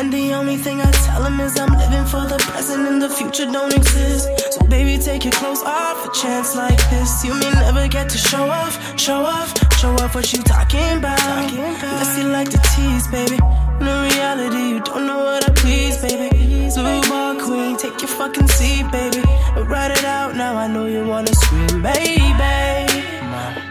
And the only thing I tell him is I'm living for the present and the future don't exist. So baby, take your clothes off. A chance like this, you may never get to show off, show off, show off what you talking about. Talking. Unless you like to tease, baby. And in reality, you don't know what I please, baby. Blue ball queen, take your fucking seat, baby. And write it out now. I know you wanna scream, baby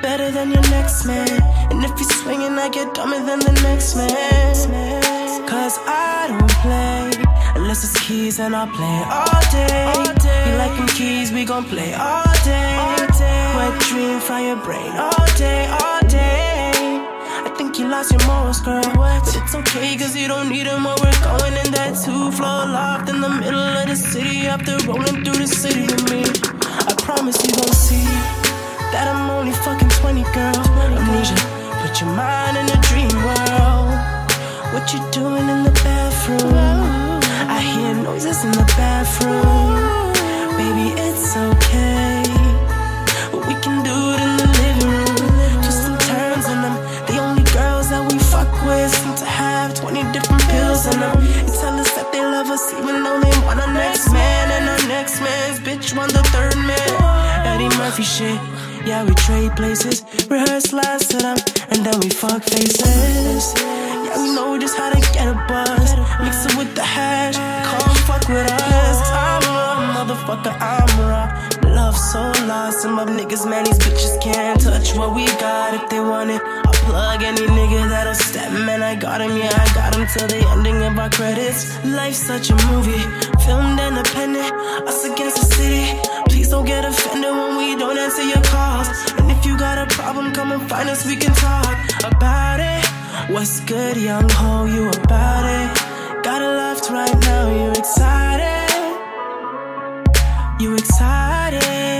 better than your next man. And if you're swinging, I get dumber than the next man. Cause I don't play unless it's keys and I play all day. All day. You like them keys, we gon' play all day. all day. Wet dream, fry your brain all day, all day. I think you lost your morals, girl. What? But it's okay, cause you don't need them. While we're going in that two floor loft in the middle of the city. After rolling through the city with me, I promise you gon' see that I'm only fucking 20, girl. Amnesia, put your mind in a dream. What you doing in the bathroom? I hear noises in the bathroom. Baby, it's okay. We can do it in the living room. Just some turns and I'm The only girls that we fuck with seem to have 20 different pills in them. They tell us that they love us even though they want our next man. And our next man's bitch want the third man. Eddie Murphy shit. Yeah, we trade places, rehearse lines to them, and then we fuck faces. We know just how to get a buzz. Mix it with the hash, come fuck with us. I'm a motherfucker, I'm raw. Love so lost, some of niggas, man, these bitches can't touch what we got if they want it. I'll plug any nigga that'll step, man, I got him, yeah, I got him till the ending of our credits. Life's such a movie, filmed independent, us against the city. Please don't get offended when we don't answer your calls. And if you got a problem, come and find us, we can talk about it. What's good, young ho? You about it? Got a left right now, you excited? You excited?